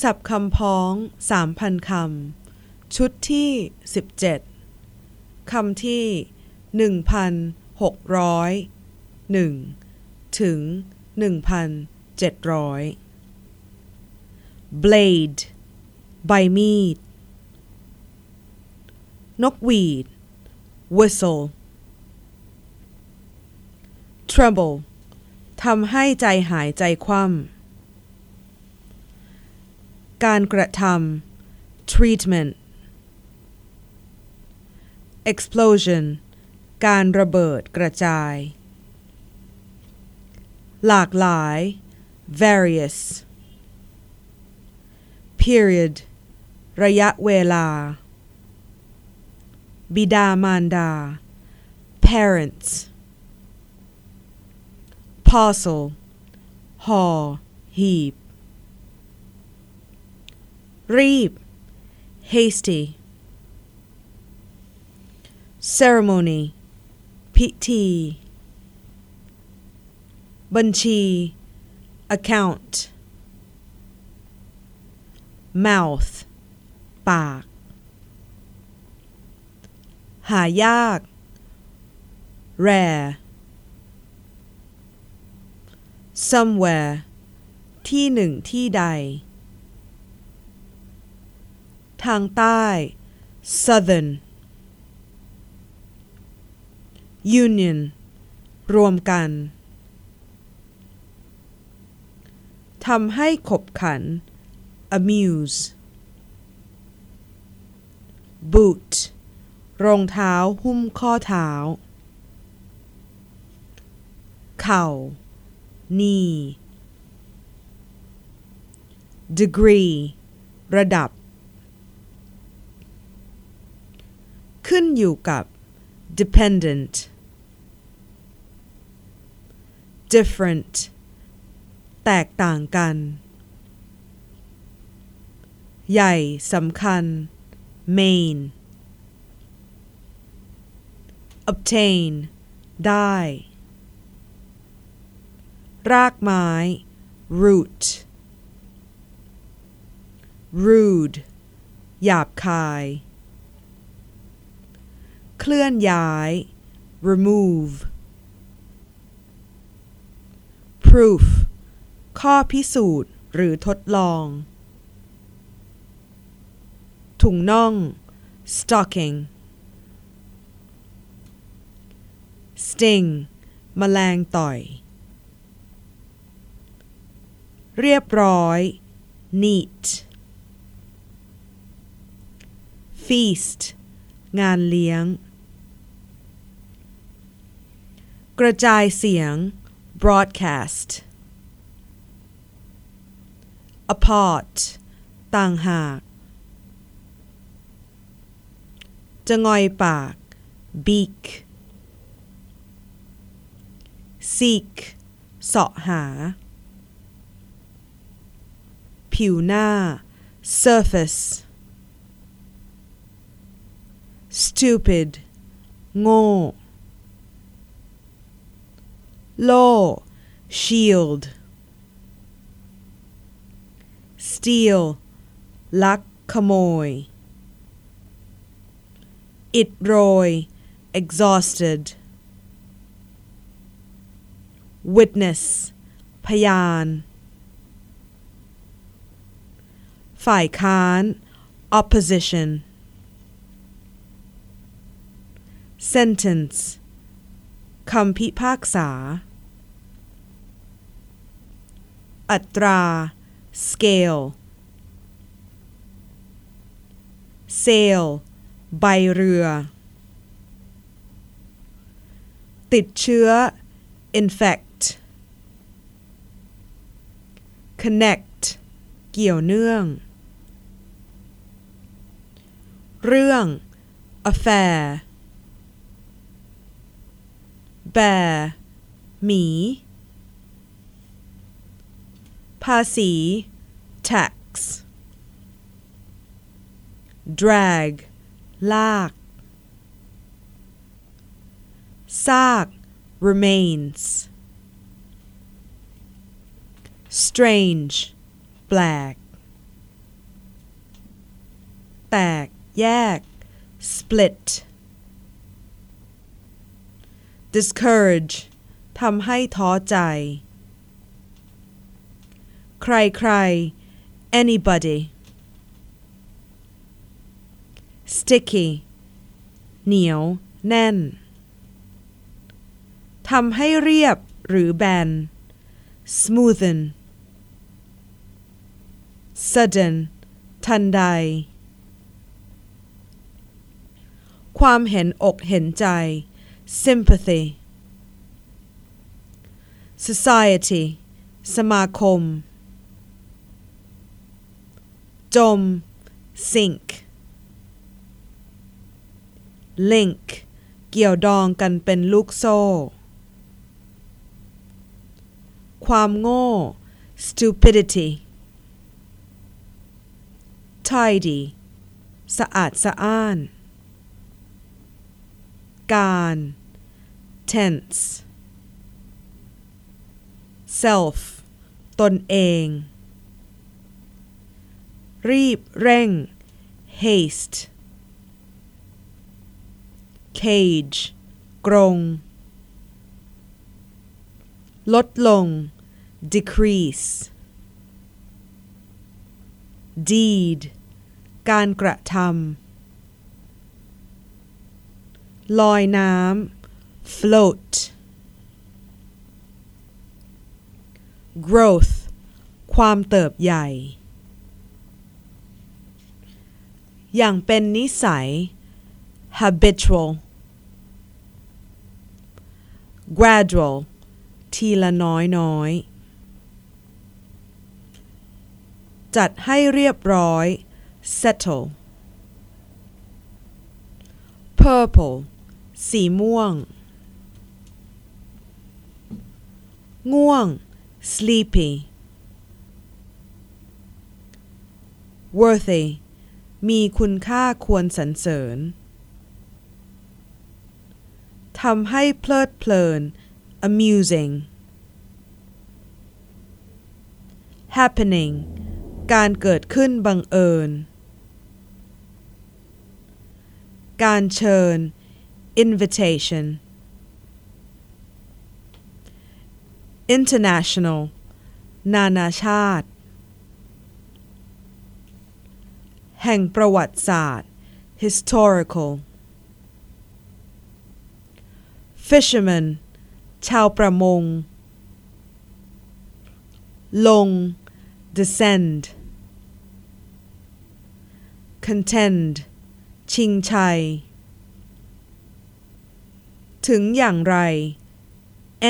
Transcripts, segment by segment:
สับคำพ้องสามพันคำ ชุดที่สิบเจ็ดคำที่หนึ่งพันหกร้อยหนึ่งถึงหนึ่งพันเจ็ดร้อย blade ใบมีด นกหวีด whistle trouble ทำให้ใจหายใจคว่ำ การกระทำ treatment explosion การระเบิดกระจาย หลากหลาย various period ระยะเวลา บิดามารดา parents parcel ห่อหีบ รีบ hasty ceremony พิธี บัญชี account mouth ปาก หายาก rare somewhere ที่หนึ่งที่ใด ทางใต้ southern union รวมกันทำให้ขบขัน amuse boot รองเท้าหุ้มข้อเท้า เข่า knee degree ระดับ ขึ้นอยู่กับ dependent different แตกต่างกัน ใหญ่สำคัญ main obtain ได้ รากไม้ root rude หยาบคาย เคลื่อนย้าย remove proof ข้อพิสูจน์ หรือทดลอง ถุงน่อง stocking sting แมลงต่อย เรียบร้อย neat feast งานเลี้ยง กระจายเสียง broadcast apart ต่างหาก จะงอยปาก beak seek เสาะหา ผิวหน้า surface stupid โง่ โล่ shield steal ลักขโมย อิดโรย exhausted witness พยาน ฝ่ายค้าน opposition sentence คำพิพากษา อัตรา scale sail ใบเรือ ติดเชื้อ infect connect เกี่ยวเนื่อง เรื่อง affair bear หมี ภาษี tax drag ลาก ซาก remains strange แปลก แตก แยก split Discourage ทำให้ท้อใจ ใครใคร anybody sticky เหนียว แน่น ทำให้เรียบหรือแบน smoothen sudden ทันใด ความเห็นอกเห็นใจ sympathy society สมาคม จม sink link เกี่ยวดองกันเป็นลูกโซ่ ความโง่ stupidity tidy สะอาดสะอ้าน การ tense self ตนเอง รีบเร่ง haste cage กรง ลดลง decrease deed การกระทำ ลอยน้ำ float growth ความเติบใหญ่ อย่างเป็นนิสัย habitual gradual ทีละน้อยน้อยจัดให้เรียบร้อย settle purple สีม่วง ง่วง sleepy worthy มีคุณค่าควรสรรเสริญ ทำให้เพลิดเพลิน amusing happening การเกิดขึ้นบังเอิญ การเชิญ invitation international นานาชาติ แห่งประวัติศาสตร์ historical fisherman ชาวประมง ลง descend contend ชิงชัย ถึงอย่างไร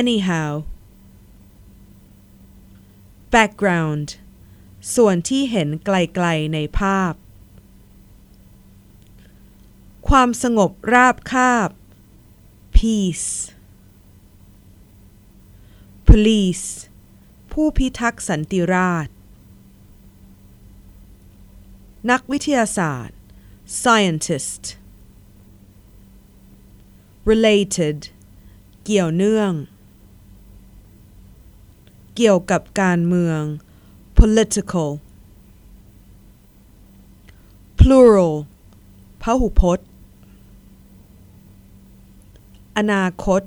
anyhow background ส่วนที่เห็นไกลๆในภาพ ความสงบราบคาบ peace police ผู้พิทักษ์สันติราษฎร์นักวิทยาศาสตร์ scientist related เกี่ยวเนื่อง เกี่ยวกับการเมือง political plural พหุพจน์ อนาคต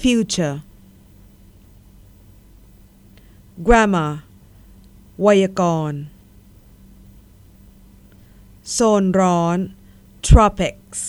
future grammar ไวยากรณ์ โซนร้อน tropics